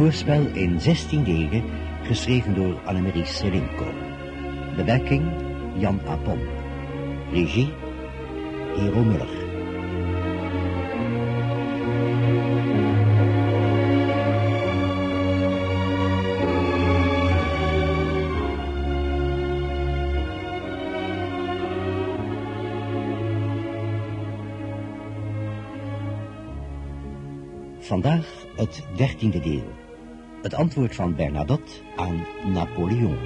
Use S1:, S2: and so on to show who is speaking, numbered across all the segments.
S1: Een hoorspel in 16 delen, geschreven door Annemarie Selinko. Bewerking Jan Apon. Regie Hero Muller. Vandaag het dertiende deel. Het antwoord van Bernadotte aan Napoleon.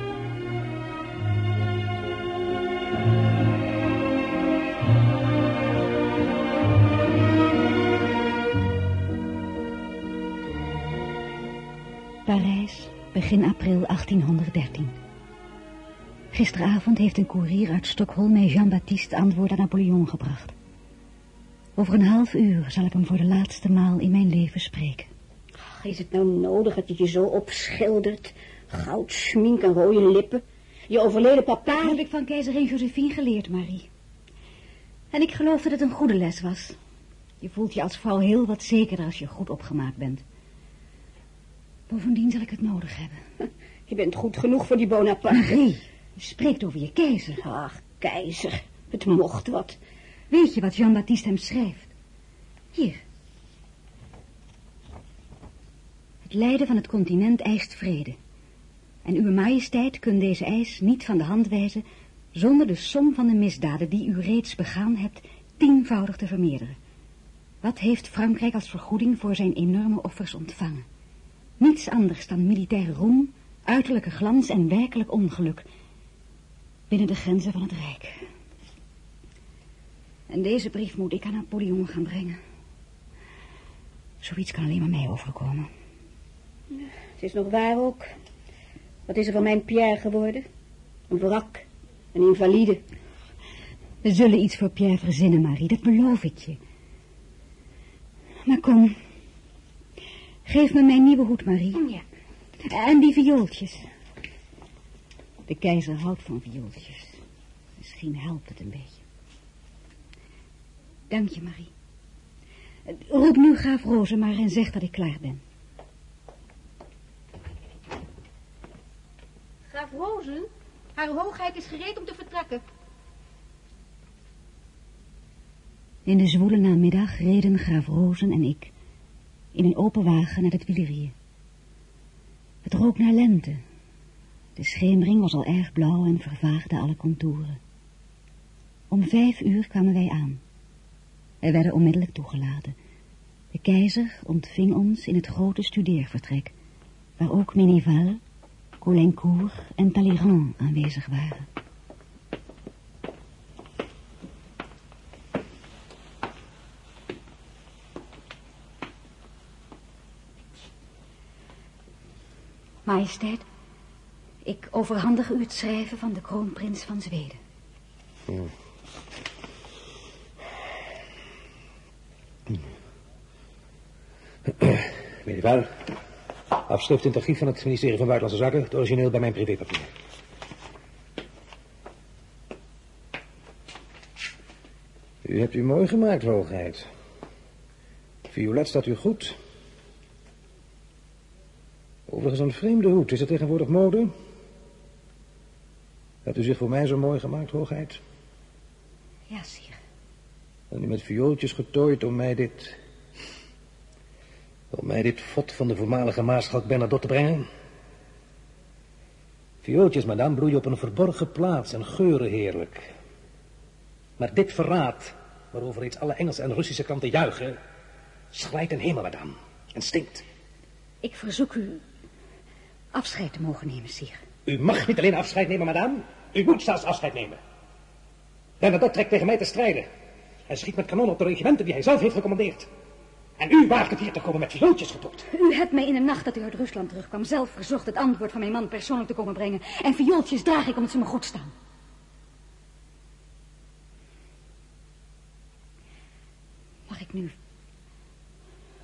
S2: Parijs, begin april 1813. Gisteravond heeft een koerier uit Stockholm mij Jean-Baptiste antwoord aan Napoleon gebracht. Over een half uur zal ik hem voor de laatste maal in mijn leven spreken.
S3: Ach, is het nou nodig dat je je zo opschildert? Goud, schmink en rode lippen. Je overleden papa...
S2: Dat heb ik van keizerin Josephine geleerd, Marie. En ik geloof dat het een goede les was. Je voelt je als vrouw heel wat zekerder als je goed opgemaakt bent. Bovendien zal ik het nodig hebben.
S3: Je bent goed genoeg voor die Bonaparte.
S2: Marie, je spreekt over je keizer.
S3: Ach, keizer, het mocht wat.
S2: Weet je wat Jean-Baptiste hem schrijft? Hier. Het lijden van het continent eist vrede. En uw majesteit kunt deze eis niet van de hand wijzen... zonder de som van de misdaden die u reeds begaan hebt... tienvoudig te vermeerderen. Wat heeft Frankrijk als vergoeding voor zijn enorme offers ontvangen? Niets anders dan militaire roem, uiterlijke glans en werkelijk ongeluk... binnen de grenzen van het Rijk... En deze brief moet ik aan Napoleon gaan brengen. Zoiets kan alleen maar mij overkomen.
S3: Het is nog waar ook. Wat is er van mijn Pierre geworden? Een wrak, een invalide.
S2: We zullen iets voor Pierre verzinnen, Marie, dat beloof ik je. Maar kom, geef me mijn nieuwe hoed, Marie.
S3: Ja.
S2: En die viooltjes. De keizer houdt van viooltjes. Misschien helpt het een beetje. Dank je, Marie. Roep nu graaf Roze maar en zeg dat ik klaar ben.
S4: Graaf Rozen, haar hoogheid is gereed om te vertrekken.
S2: In de zwoele namiddag reden graaf Rozen en ik in een open wagen naar de Tuileries. Het rook naar lente. De schemering was al erg blauw en vervaagde alle contouren. Om vijf uur kwamen wij aan. Wij werden onmiddellijk toegelaten. De keizer ontving ons in het grote studeervertrek, waar ook Meneval, Colincourt en Talleyrand aanwezig waren. Majesteit, ik overhandig u het schrijven van de kroonprins van Zweden.
S5: Hmm. Meneer wel, afschrift in het archief van het ministerie van Buitenlandse Zaken, het origineel bij mijn privépapier. U hebt u mooi gemaakt, hoogheid. Violet staat u goed. Overigens een vreemde hoed. Is het tegenwoordig mode? Hebt u zich voor mij zo mooi gemaakt, hoogheid?
S2: Ja, sire.
S5: En u met viooltjes getooid om mij dit... om mij dit fot van de voormalige maarschalk Bernadotte te brengen? Viooltjes, madame, bloeien op een verborgen plaats en geuren heerlijk. Maar dit verraad, waarover reeds alle Engelse en Russische kranten juichen... schrijt een hemel, madame, en stinkt.
S2: Ik verzoek u afscheid te mogen nemen, sire.
S5: U mag niet alleen afscheid nemen, madame. U moet zelfs afscheid nemen. Bernadotte trekt tegen mij te strijden. Hij schiet met kanonnen op de regimenten die hij zelf heeft gecommandeerd. En u waagt het hier te komen met viooltjes getopt.
S2: U hebt mij in de nacht dat u uit Rusland terugkwam zelf verzocht het antwoord van mijn man persoonlijk te komen brengen. En viooltjes draag ik omdat ze me goed staan. Mag ik nu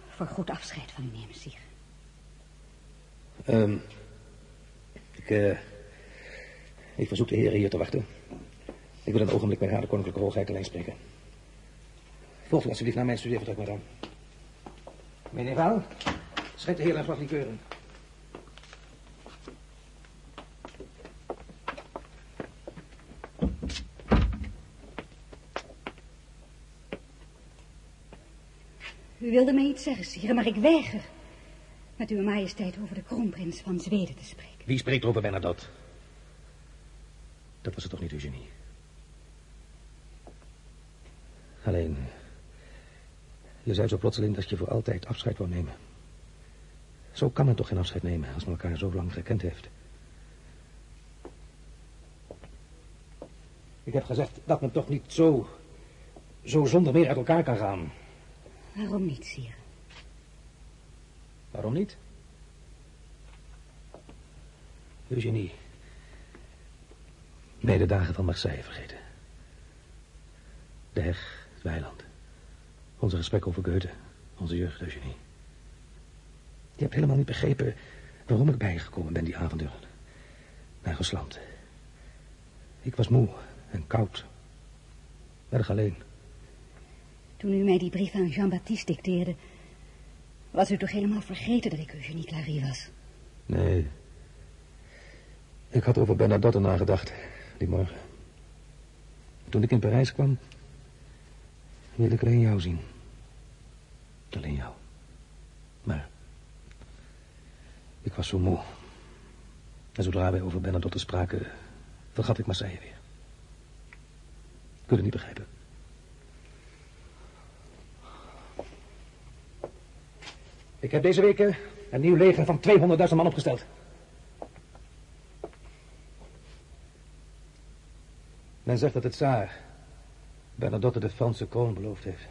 S2: voor goed afscheid van u nemen, Sire?
S5: Um, ik, uh, ik verzoek de heren hier te wachten. Ik wil een ogenblik met haar de koninklijke hoogheid alleen spreken. Volg u alsjeblieft naar mijn studeervertrek, madame. Meneer Val, Schenk de heer een glas likeur in.
S2: U wilde mij iets zeggen, sire, maar ik weiger met uw majesteit over de kroonprins van Zweden te spreken.
S5: Wie spreekt er over Bernadotte? Dat was het toch niet, Eugenie? Alleen, je zei zo plotseling dat je voor altijd afscheid wou nemen. Zo kan men toch geen afscheid nemen als men elkaar zo lang gekend heeft. Ik heb gezegd dat men toch niet zo, zo zonder meer uit elkaar kan gaan.
S2: Waarom niet, sire?
S5: Waarom niet? Eugenie. Je de dagen van Marseille vergeten? De heg, het weiland. Onze gesprek over Goethe. Onze jeugd, Eugenie. Je hebt helemaal niet begrepen waarom ik bij je gekomen ben die avond Naar Rusland. Ik was moe en koud. Erg alleen.
S2: Toen u mij die brief aan Jean-Baptiste dicteerde... was u toch helemaal vergeten dat ik Eugenie Clary was?
S5: Nee. Ik had over Bernadotte nagedacht, die morgen. Toen ik in Parijs kwam... wilde ik alleen jou zien. Alleen jou. Maar... Ik was zo moe. En zodra wij over Bernadotte spraken... vergat ik Marseille weer. Kun je het niet begrijpen? Ik heb deze week eh, een nieuw leger van 200.000 man opgesteld. Men zegt dat het Saar Bernadotte de Franse kroon beloofd heeft.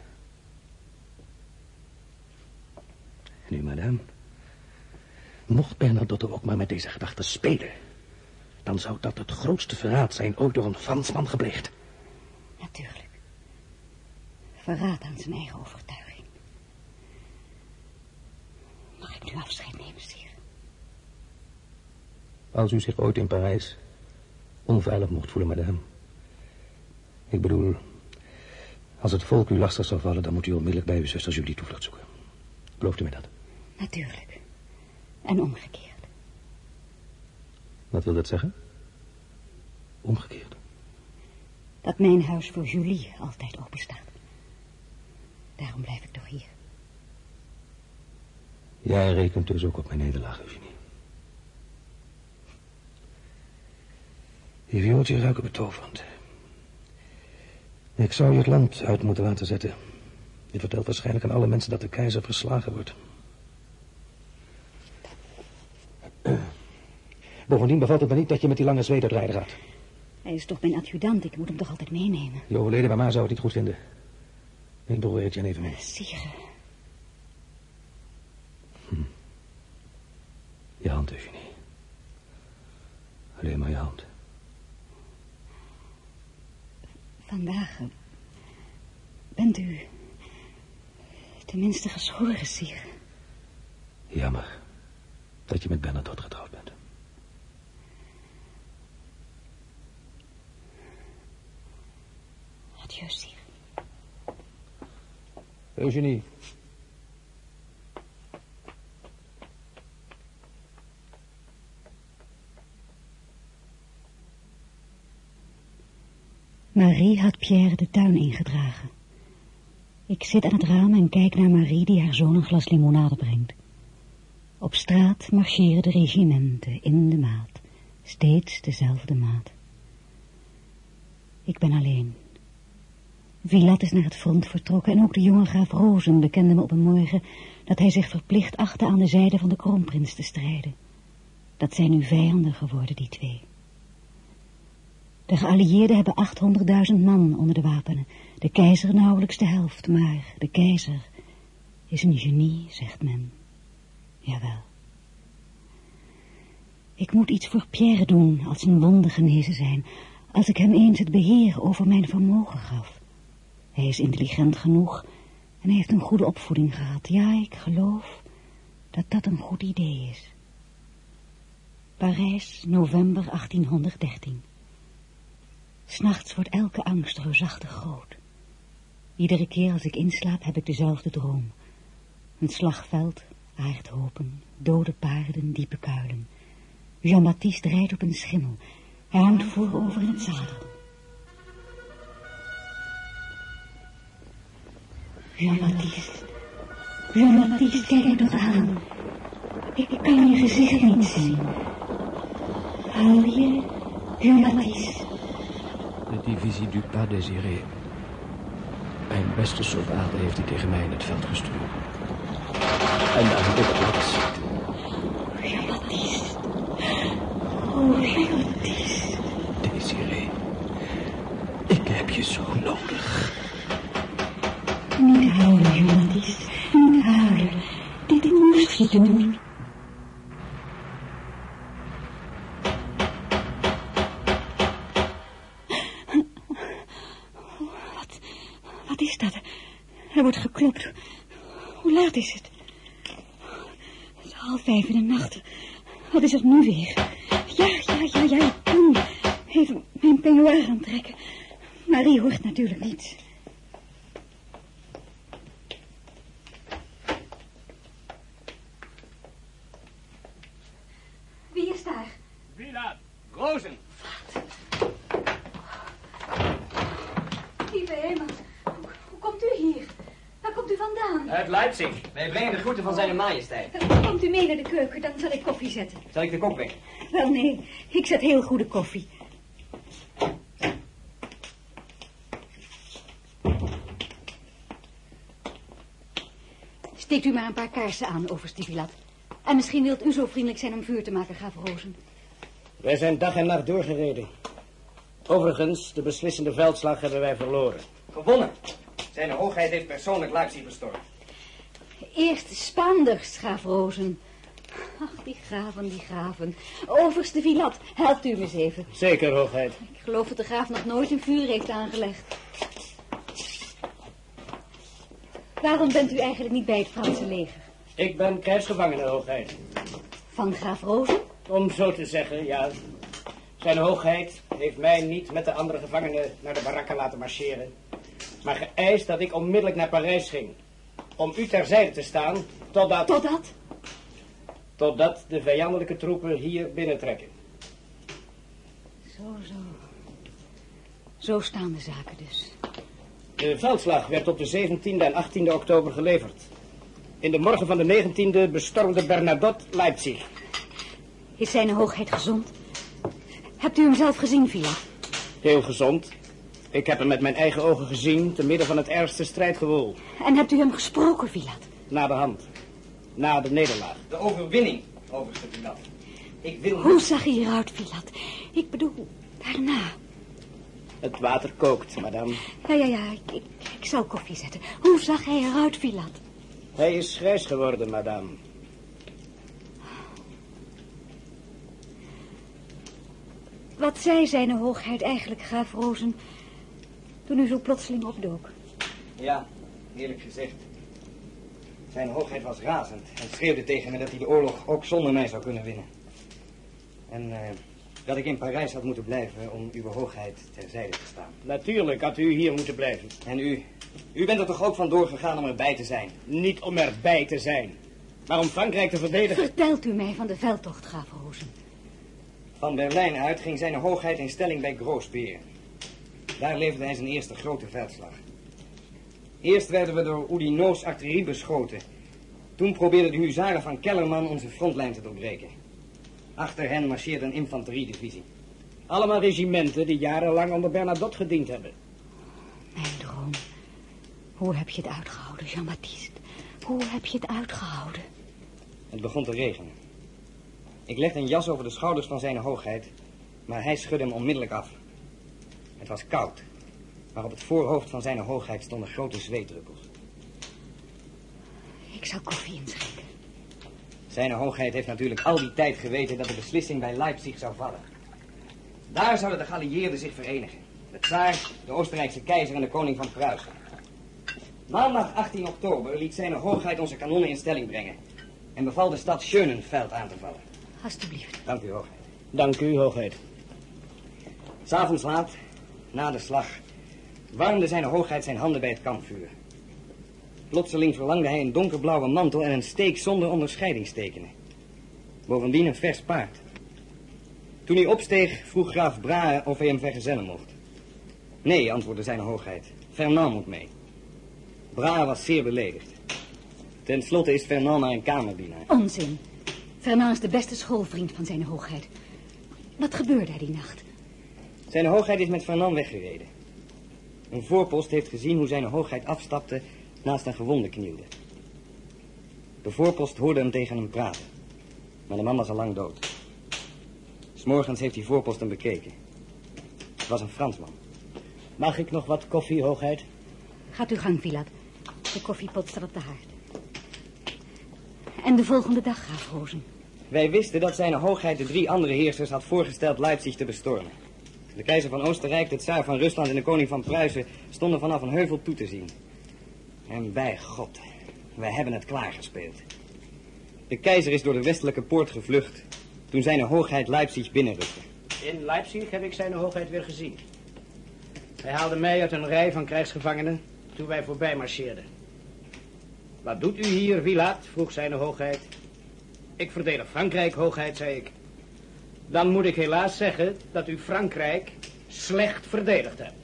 S5: Nu, madame. Mocht Bernadotte ook maar met deze gedachte spelen... dan zou dat het grootste verraad zijn ooit door een Fransman gepleegd.
S2: Natuurlijk. Verraad aan zijn eigen overtuiging. Mag ik nu afscheid nemen, sire?
S5: Als u zich ooit in Parijs onveilig mocht voelen, madame. Ik bedoel, als het volk u lastig zal vallen... dan moet u onmiddellijk bij uw zuster Julie toevlucht zoeken. Belooft u mij dat?
S2: Natuurlijk. En omgekeerd.
S5: Wat wil dat zeggen? Omgekeerd.
S2: Dat mijn huis voor Julie altijd open staat. Daarom blijf ik toch hier.
S5: Jij rekent dus ook op mijn nederlaag, Eugenie. Je viooltje ruiken betoverend. Ik zou je het land uit moeten laten zetten. Je vertelt waarschijnlijk aan alle mensen dat de keizer verslagen wordt. Bovendien bevalt het me niet dat je met die lange zweet rijden gaat.
S2: Hij is toch mijn adjudant, ik moet hem toch altijd meenemen.
S5: Je overleden mama zou het niet goed vinden. Ik behoor het je even mee.
S2: Sire.
S5: Hm. Je hand, Eugenie. Alleen maar je hand.
S2: Vandaag bent u tenminste geschoren, sire.
S5: Jammer dat je met Bernadotte getrouwd bent.
S2: Adieu, sire.
S5: Eugenie.
S2: Marie had Pierre de tuin ingedragen. Ik zit aan het raam en kijk naar Marie die haar zoon een glas limonade brengt. Op straat marcheren de regimenten in de maat, steeds dezelfde maat. Ik ben alleen. Vilat is naar het front vertrokken en ook de jonge graaf Rozen bekende me op een morgen dat hij zich verplicht achtte aan de zijde van de kroonprins te strijden. Dat zijn nu vijanden geworden, die twee. De geallieerden hebben 800.000 man onder de wapenen. De keizer nauwelijks de helft, maar de keizer is een genie, zegt men. Jawel. Ik moet iets voor Pierre doen als zijn wonden genezen zijn, als ik hem eens het beheer over mijn vermogen gaf. Hij is intelligent genoeg en heeft een goede opvoeding gehad. Ja, ik geloof dat dat een goed idee is. Parijs, november 1813. S'nachts wordt elke angst reusachtig groot. Iedere keer als ik inslaap heb ik dezelfde droom. Een slagveld, Aardhopen, dode paarden, diepe kuilen. Jean-Baptiste rijdt op een schimmel. Hij hangt voorover in het zadel. Jean-Baptiste. Jean-Baptiste, kijk me toch aan. Ik kan je gezicht niet zien. Hou je, Jean-Baptiste?
S6: De divisie du Pas Désiré. Mijn beste soldaat heeft hij tegen mij in het veld gestuurd. En daar heb ik laten zitten.
S2: Jean-Baptiste. Oh, Jean-Baptiste.
S6: Désiré. Ik heb je zo nodig.
S2: Niet huilen, Jean-Baptiste. Niet huilen. Dit moest je doen. Wat, wat is dat? Er wordt geklopt. Hoe laat is het? Het is half vijf in de nacht. Wat is het nu weer? Ja, ja, ja, ja, ik kan even mijn peignoir aantrekken. Marie hoort natuurlijk niet.
S4: Wie is daar?
S7: Villa, Rozen.
S4: Lieve hemel. Hoe, hoe komt u hier? Waar komt u vandaan?
S7: Uit Leipzig. Wij brengen de groeten van zijn majesteit.
S2: Komt u mee naar de keuken, dan zal ik koffie zetten.
S7: Zal ik de kok weg?
S2: Wel nee, ik zet heel goede koffie. Steekt u maar een paar kaarsen aan, overste Vilat. En misschien wilt u zo vriendelijk zijn om vuur te maken, graaf Rozen.
S8: Wij zijn dag en nacht doorgereden. Overigens, de beslissende veldslag hebben wij verloren.
S7: Gewonnen. Zijn hoogheid heeft persoonlijk Leipzig bestormd.
S2: Eerst Spaanders, graaf Rozen. Ach, die graven, die graven. Overste Vilat, helpt u me eens even.
S8: Zeker, hoogheid.
S2: Ik geloof dat de graaf nog nooit een vuur heeft aangelegd. Waarom bent u eigenlijk niet bij het Franse leger?
S8: Ik ben krijgsgevangene, hoogheid.
S2: Van graaf Rozen?
S8: Om zo te zeggen, ja. Zijn hoogheid heeft mij niet met de andere gevangenen naar de barakken laten marcheren. Maar geëist dat ik onmiddellijk naar Parijs ging. Om u terzijde te staan, totdat...
S2: Totdat?
S8: Totdat de vijandelijke troepen hier binnentrekken.
S2: Zo, zo. Zo staan de zaken dus.
S8: De veldslag werd op de 17e en 18e oktober geleverd. In de morgen van de 19e bestormde Bernadotte Leipzig.
S2: Is zijn hoogheid gezond? Hebt u hem zelf gezien, Villa?
S8: Heel gezond. Ik heb hem met mijn eigen ogen gezien, te midden van het ergste strijdgewoel.
S2: En hebt u hem gesproken, Villa?
S8: Na de hand. Na de nederlaag.
S7: De overwinning, overste Villa. Ik wil...
S2: Hoe zag hij eruit, Vilat? Ik bedoel, daarna.
S8: Het water kookt, madame.
S2: Ja, ja, ja, ik, ik, ik zal koffie zetten. Hoe zag hij eruit, Vilat?
S8: Hij is grijs geworden, madame.
S2: Wat zei zijn hoogheid eigenlijk, graaf Rozen, toen u zo plotseling opdook?
S7: Ja, eerlijk gezegd. Zijn hoogheid was razend en schreeuwde tegen me dat hij de oorlog ook zonder mij zou kunnen winnen. En eh, dat ik in Parijs had moeten blijven om uw hoogheid terzijde te staan.
S8: Natuurlijk had u hier moeten blijven.
S7: En u, u bent er toch ook van doorgegaan om erbij te zijn?
S8: Niet om erbij te zijn, maar om Frankrijk te verdedigen.
S2: Vertelt u mij van de veldtocht, graaf Rozen.
S7: Van Berlijn uit ging zijn hoogheid in stelling bij Groosbeer. Daar leverde hij zijn eerste grote veldslag. Eerst werden we door Oudinot's artillerie beschoten. Toen probeerden de huzaren van Kellerman onze frontlijn te doorbreken. Achter hen marcheerde een infanteriedivisie.
S8: Allemaal regimenten die jarenlang onder Bernadotte gediend hebben.
S2: Mijn droom. Hoe heb je het uitgehouden, Jean-Baptiste? Hoe heb je het uitgehouden?
S7: Het begon te regenen. Ik legde een jas over de schouders van zijn hoogheid, maar hij schudde hem onmiddellijk af. Het was koud, maar op het voorhoofd van zijn hoogheid stonden grote zweetdruppels.
S2: Ik zal koffie inschenken.
S7: Zijn hoogheid heeft natuurlijk al die tijd geweten dat de beslissing bij Leipzig zou vallen. Daar zouden de geallieerden zich verenigen. De tsaar, de Oostenrijkse keizer en de koning van Pruisen. Maandag 18 oktober liet zijn hoogheid onze kanonnen in stelling brengen. En beval de stad Schönenfeld aan te vallen.
S2: Alsjeblieft.
S7: Dank u, hoogheid.
S8: Dank u, hoogheid.
S7: S'avonds laat, na de slag, warmde zijn hoogheid zijn handen bij het kampvuur. Plotseling verlangde hij een donkerblauwe mantel en een steek zonder onderscheidingstekenen. Bovendien een vers paard. Toen hij opsteeg, vroeg graaf Brahe of hij hem vergezellen mocht. Nee, antwoordde zijn hoogheid. Fernand moet mee. Brahe was zeer beledigd. Ten slotte is Fernand maar een kamerdienaar.
S2: Onzin. Fernand is de beste schoolvriend van zijn hoogheid. Wat gebeurde er die nacht?
S7: Zijn hoogheid is met Fernand weggereden. Een voorpost heeft gezien hoe zijn hoogheid afstapte naast een gewonde knielde. De voorpost hoorde hem tegen hem praten. Maar de man was al lang dood. S'morgens heeft die voorpost hem bekeken. Het was een Fransman.
S8: Mag ik nog wat koffie, hoogheid?
S2: Gaat uw gang, Vilat. De koffiepot staat op de haard. En de volgende dag, graaf Rozen.
S7: Wij wisten dat zijn hoogheid de drie andere heersers had voorgesteld Leipzig te bestormen. De keizer van Oostenrijk, de tsaar van Rusland en de koning van Pruisen stonden vanaf een heuvel toe te zien. En bij God, wij hebben het klaargespeeld. De keizer is door de westelijke poort gevlucht toen zijn hoogheid Leipzig binnenrukte.
S8: In Leipzig heb ik zijn hoogheid weer gezien. Hij haalde mij uit een rij van krijgsgevangenen toen wij voorbij marcheerden. Wat doet u hier, Wilaat? vroeg zijn hoogheid. Ik verdedig Frankrijk, hoogheid, zei ik. Dan moet ik helaas zeggen dat u Frankrijk slecht verdedigd hebt.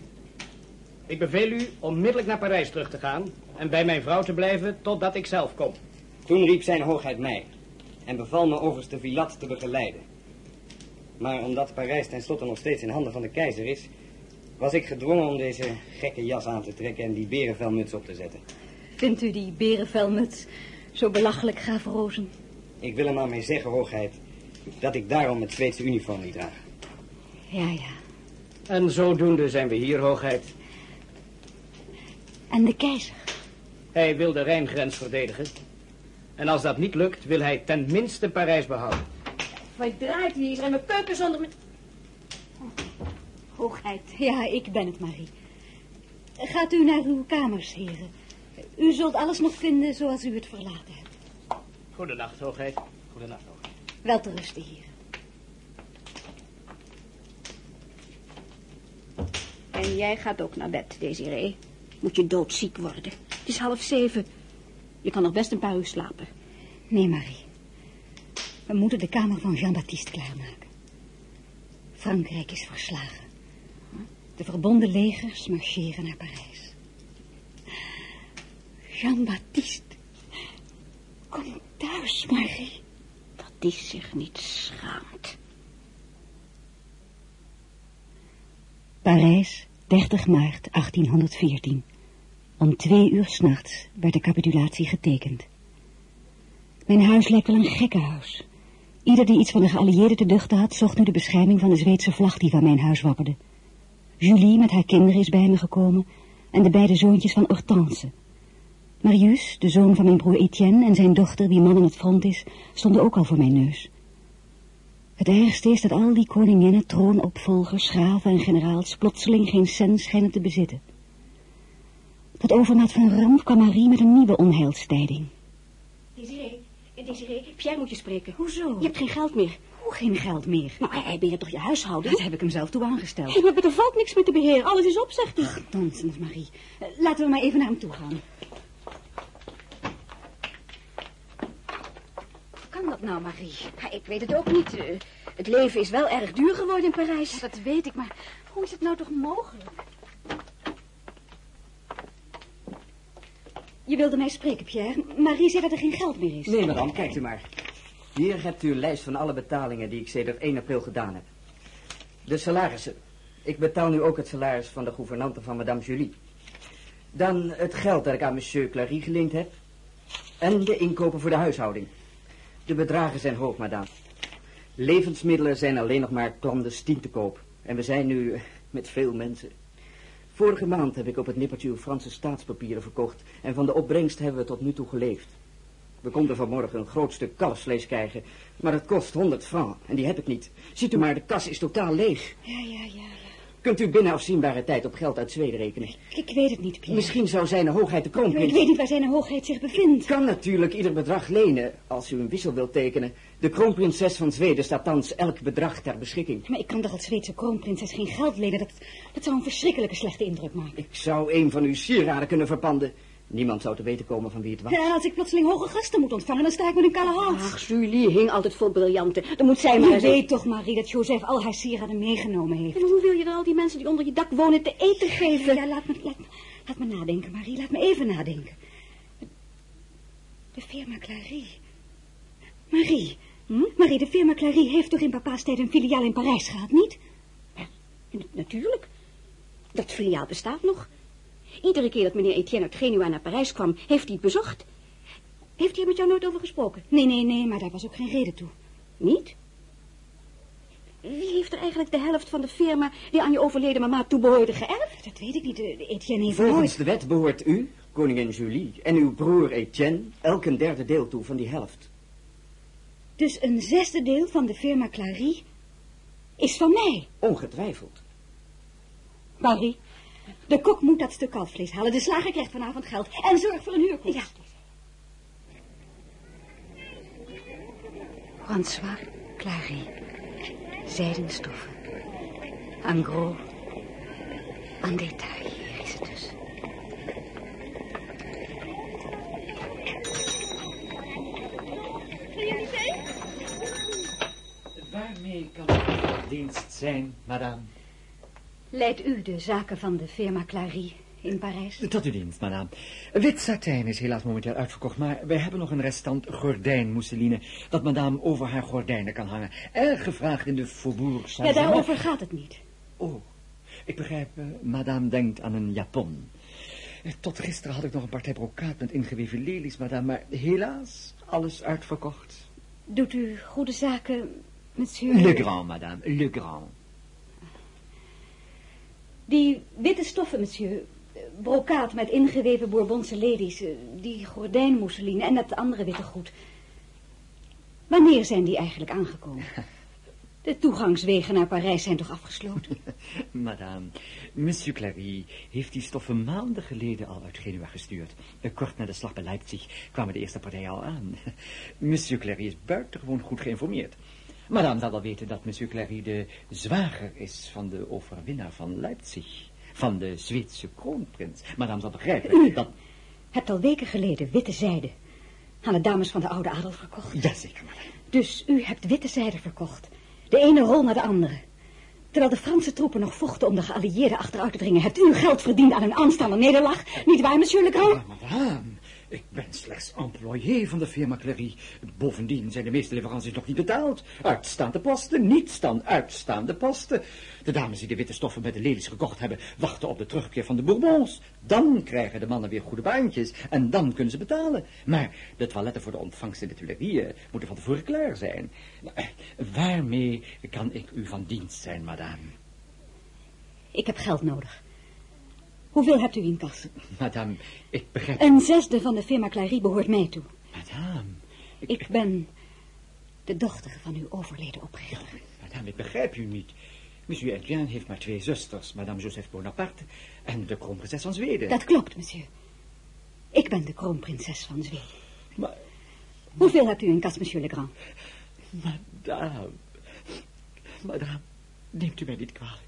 S8: Ik beveel u onmiddellijk naar Parijs terug te gaan en bij mijn vrouw te blijven totdat ik zelf kom.
S7: Toen riep zijn hoogheid mij en beval me overste Vilat te begeleiden. Maar omdat Parijs tenslotte nog steeds in handen van de keizer is, was ik gedwongen om deze gekke jas aan te trekken en die berenvelmuts op te zetten.
S2: Vindt u die berenvelmuts zo belachelijk, graaf Rozen?
S7: Ik wil er maar mee zeggen, hoogheid, dat ik daarom het Zweedse uniform niet draag.
S2: Ja, ja.
S8: En zodoende zijn we hier, hoogheid.
S2: En de keizer?
S8: Hij wil de Rijngrens verdedigen. En als dat niet lukt, wil hij tenminste Parijs behouden.
S3: Wij draait hier en mijn keuken zonder... me-
S2: Hoogheid. Ja, ik ben het, Marie. Gaat u naar uw kamers, heren. U zult alles nog vinden zoals u het verlaten hebt.
S8: Goedenacht, hoogheid. Goedenacht, hoogheid.
S2: Wel te rusten, heren.
S3: En jij gaat ook naar bed, Desiree. Moet je doodziek worden. Het is half zeven. Je kan nog best een paar uur slapen.
S2: Nee, Marie. We moeten de kamer van Jean-Baptiste klaarmaken. Frankrijk is verslagen. De verbonden legers marcheren naar Parijs. Jean-Baptiste. Kom thuis, Marie.
S3: Die zich niet schaamt.
S2: Parijs, 30 maart 1814. Om twee uur s'nachts werd de capitulatie getekend. Mijn huis lijkt wel een gekkenhuis. Ieder die iets van de geallieerden te duchten had, zocht nu de bescherming van de Zweedse vlag die van mijn huis wapperde. Julie met haar kinderen is bij me gekomen en de beide zoontjes van Hortense. Marius, de zoon van mijn broer Etienne en zijn dochter, wie man aan het front is, stonden ook al voor mijn neus. Het ergste is dat al die koninginnen, troonopvolgers, graven en generaals plotseling geen cent schijnen te bezitten. Tot overmaat van ramp kwam Marie met een nieuwe onheilstijding.
S3: Desiree, Desiree, Pierre moet je spreken.
S2: Hoezo?
S3: Je hebt geen geld meer.
S2: Hoe geen geld meer?
S3: Nou, hij beheert toch je huishouden?
S2: Dat heb ik hem zelf toe aangesteld.
S3: Hey, maar er valt niks meer te beheren. Alles is op, zegt hij.
S2: Nonsens, Marie. Eh, Laten we maar even naar hem toe gaan. Kan dat nou, Marie?
S3: Ja, ik weet het ook niet. Eh, het leven is wel erg duur geworden in Parijs.
S2: Dat weet ik, maar hoe is het nou toch mogelijk? Je wilde mij spreken, Pierre. Marie zei dat er geen geld meer is.
S9: Nee, madame, kijkt u maar. Hier hebt u een lijst van alle betalingen die ik sedert 1 april gedaan heb. De salarissen. Ik betaal nu ook het salaris van de gouvernante van madame Julie. Dan het geld dat ik aan monsieur Clary geleend heb. En de inkopen voor de huishouding. De bedragen zijn hoog, madame. Levensmiddelen zijn alleen nog maar clandestien te koop. En we zijn nu eh, met veel mensen. Vorige maand heb ik op het nippertje uw Franse staatspapieren verkocht. En van de opbrengst hebben we tot nu toe geleefd. We konden vanmorgen een groot stuk kalfsvlees krijgen. Maar het kost 100 francs. En die heb ik niet. Ziet u maar, de kas is totaal leeg.
S2: Ja, ja, ja, ja.
S9: Kunt u binnen afzienbare tijd op geld uit Zweden rekenen?
S2: Ik weet het niet, Pierre.
S9: Misschien zou zijn hoogheid de
S2: Maar ik
S9: kroonprins...
S2: weet niet waar zijn hoogheid zich bevindt.
S9: kan natuurlijk ieder bedrag lenen, als u een wissel wilt tekenen. De kroonprinses van Zweden staat thans elk bedrag ter beschikking.
S2: Maar ik kan toch als Zweedse kroonprinses geen geld lenen? Dat, dat zou een verschrikkelijke slechte indruk maken.
S9: Ik zou een van uw sieraden kunnen verpanden. Niemand zou te weten komen van wie het was.
S2: Ja, als ik plotseling hoge gasten moet ontvangen, dan sta ik met een kalle hals.
S3: Ach, Julie hing altijd vol briljanten. Dan moet zij maar
S2: Je weet toch, Marie, dat Joseph al haar sieraden meegenomen heeft.
S3: En hoe wil je dan al die mensen die onder je dak wonen te eten geven?
S2: Ja, laat me, laat, laat me nadenken, Marie. Laat me even nadenken. De firma Clary. Marie. Hm? Marie, de firma Clary heeft toch in papa's tijd een filiaal in Parijs gehad, niet?
S3: Natuurlijk. Dat filiaal bestaat nog. Iedere keer dat meneer Etienne uit Genua naar Parijs kwam, heeft hij het bezocht. Heeft hij er met jou nooit over gesproken?
S2: Nee, nee, nee, maar daar was ook geen reden toe.
S3: Niet? Wie heeft er eigenlijk de helft van de firma die aan je overleden mama toebehoorde geërfd?
S2: Dat weet ik niet. Etienne heeft
S9: Volgens
S2: nooit...
S9: de wet behoort u, koningin Julie, en uw broer Etienne elk een derde deel toe van die helft.
S2: Dus een zesde deel van de firma Clary is van mij.
S9: Ongetwijfeld.
S2: Marie, de kok moet dat stuk kalfvlees halen. De slager krijgt vanavond geld. En zorg voor een huurkost.
S3: Ja.
S2: François Clary. Zijdenstoffen. En gros. En detail. Hier is het dus.
S10: Waarmee kan ik van dienst zijn, madame?
S2: Leidt u de zaken van de firma Clary in Parijs?
S10: Tot uw dienst, madame. Wit satijn is helaas momenteel uitverkocht, maar wij hebben nog een restant gordijnmousseline dat madame over haar gordijnen kan hangen. Erg gevraagd in de Faubourg
S2: Ja,
S10: Saint-Germain.
S2: daarover gaat het niet.
S10: Oh, ik begrijp, eh, madame denkt aan een japon. Eh, Tot gisteren had ik nog een partij brokaat met ingeweven lelies, madame, maar helaas, alles uitverkocht.
S2: Doet u goede zaken, monsieur?
S10: Le Grand, madame, Le Grand.
S2: Die witte stoffen, monsieur. Brokaat met ingeweven Bourbonse ladies. eh, Die gordijnmousseline en dat andere witte goed. Wanneer zijn die eigenlijk aangekomen? De toegangswegen naar Parijs zijn toch afgesloten?
S10: Madame, monsieur Clary heeft die stoffen maanden geleden al uit Genua gestuurd. Eh, Kort na de slag bij Leipzig kwamen de eerste partijen al aan. Monsieur Clary is buitengewoon goed geïnformeerd. Madame zal wel weten dat monsieur Clary de zwager is van de overwinnaar van Leipzig. Van de Zweedse kroonprins. Madame zal begrijpen
S2: U
S10: dat...
S2: hebt al weken geleden witte zijde aan de dames van de oude adel verkocht.
S10: Jazeker, madame.
S2: Dus u hebt witte zijde verkocht. De ene rol naar de andere. Terwijl de Franse troepen nog vochten om de geallieerden achteruit te dringen... hebt u geld verdiend aan een aanstaande nederlaag. Niet waar, monsieur Le Grand?
S10: Maar madame, ik ben slechts employé van de firma Clary. Bovendien zijn de meeste leveranties nog niet betaald. Uitstaande posten, niet staan uitstaande posten. De dames die de witte stoffen met de lelies gekocht hebben... wachten op de terugkeer van de Bourbons. Dan krijgen de mannen weer goede baantjes en dan kunnen ze betalen. Maar de toiletten voor de ontvangst in de Tuileries moeten van tevoren klaar zijn. Eh, Waarmee kan ik u van dienst zijn, madame?
S2: Ik heb geld nodig. Hoeveel hebt u in kas?
S10: Madame, ik begrijp...
S2: Een zesde van de firma Clary behoort mij toe.
S10: Madame,
S2: Ik ben de dochter van uw overleden oprichter.
S10: Madame, ik begrijp u niet. Monsieur Etienne heeft maar twee zusters, Madame Joseph Bonaparte en de kroonprinses van Zweden.
S2: Dat klopt, monsieur. Ik ben de kroonprinses van Zweden.
S10: Maar,
S2: Hoeveel hebt u in kas, monsieur Legrand?
S10: madame, madame, neemt u mij niet kwalijk.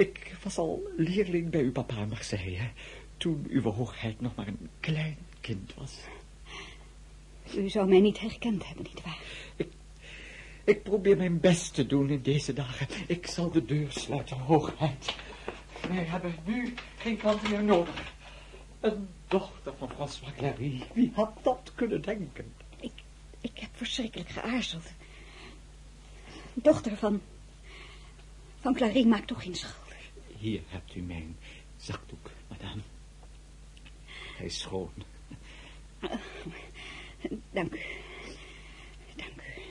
S10: Ik was al leerling bij uw papa Marseille, toen uw hoogheid nog maar een klein kind was.
S2: U zou mij niet herkend hebben, nietwaar?
S10: Ik probeer mijn best te doen in deze dagen. Ik zal de deur sluiten, hoogheid. Wij hebben nu geen kant meer nodig. Een dochter van François Clary. Wie had dat kunnen denken?
S2: Ik, ik heb verschrikkelijk geaarzeld. Dochter van... van Clary maakt toch geen schuld.
S10: Hier hebt u mijn zakdoek, madame. Hij is schoon.
S2: Dank u. Dank u.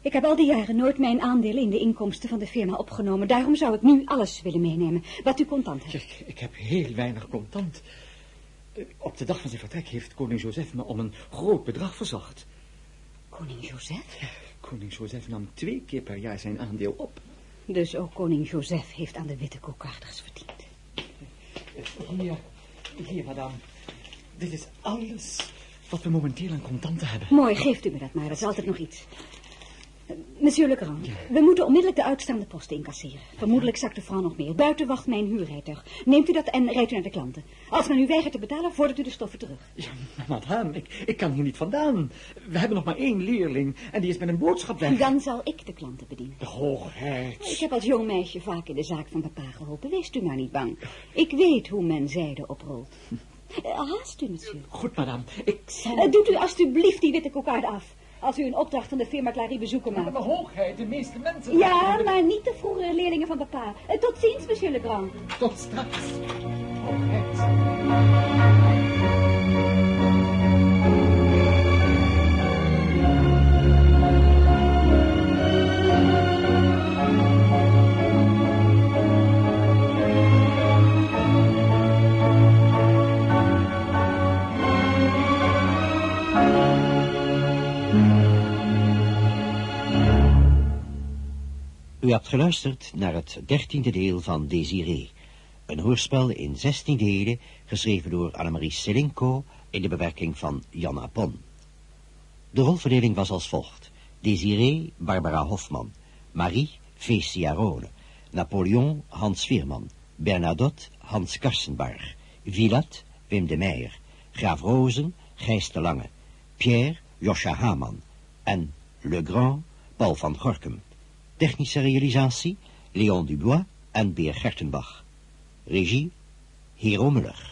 S2: Ik heb al die jaren nooit mijn aandelen in de inkomsten van de firma opgenomen. Daarom zou ik nu alles willen meenemen, wat u contant hebt.
S10: Ik, ik heb heel weinig contant. Op de dag van zijn vertrek heeft koning Joseph me om een groot bedrag verzocht.
S2: Koning Joseph?
S10: Koning Joseph nam twee keer per jaar zijn aandeel op.
S2: Dus ook koning Joseph heeft aan de witte kokardes verdiend.
S10: Hier, hier, madame. Dit is alles wat we momenteel aan contanten hebben.
S2: Mooi, geeft u me dat maar, dat is altijd nog iets. Monsieur Legrand, we moeten onmiddellijk de uitstaande posten incasseren. Vermoedelijk zakt de vrouw nog meer. Buiten wacht mijn huurrijtuig. Neemt u dat en rijdt u naar de klanten. Als men u weigert te betalen, vordert u de stoffen terug.
S10: Ja, madame, ik, ik kan hier niet vandaan. We hebben nog maar één leerling en die is met een boodschap weg.
S2: Dan zal ik de klanten bedienen.
S10: De hoogheid.
S2: Ik heb als jong meisje vaak in de zaak van papa geholpen. Wees u maar niet bang. Ik weet hoe men zijde oprolt. Eh, haast u, monsieur.
S10: Goed, madame. Ik zal...
S2: Eh, doet u alstublieft die witte kokaard af. Als u een opdracht van de firma Clary bezoeken maakt.
S11: Maar hoogheid, de meeste mensen...
S2: Ja, maar niet de vroegere leerlingen van papa. Eh, Tot ziens, monsieur Legrand.
S11: Tot straks. Hoogheid.
S1: U hebt geluisterd naar het dertiende deel van Désiré, een hoorspel in zestien delen, geschreven door Annemarie Selinko in de bewerking van Jan Apon. De rolverdeling was als volgt. Désiré, Barbara Hofman. Marie, Feestia Rone. Napoleon, Hans Veerman. Bernadotte, Hans Karsenbarg. Vilat, Wim de Meijer. Graaf Rozen, Gijs de Lange. Pierre, Joscha Haman. En Le Grand, Paul van Gorkum. Technische realisatie, Leon Dubois en Beer Gertenbach. Regie, Muller.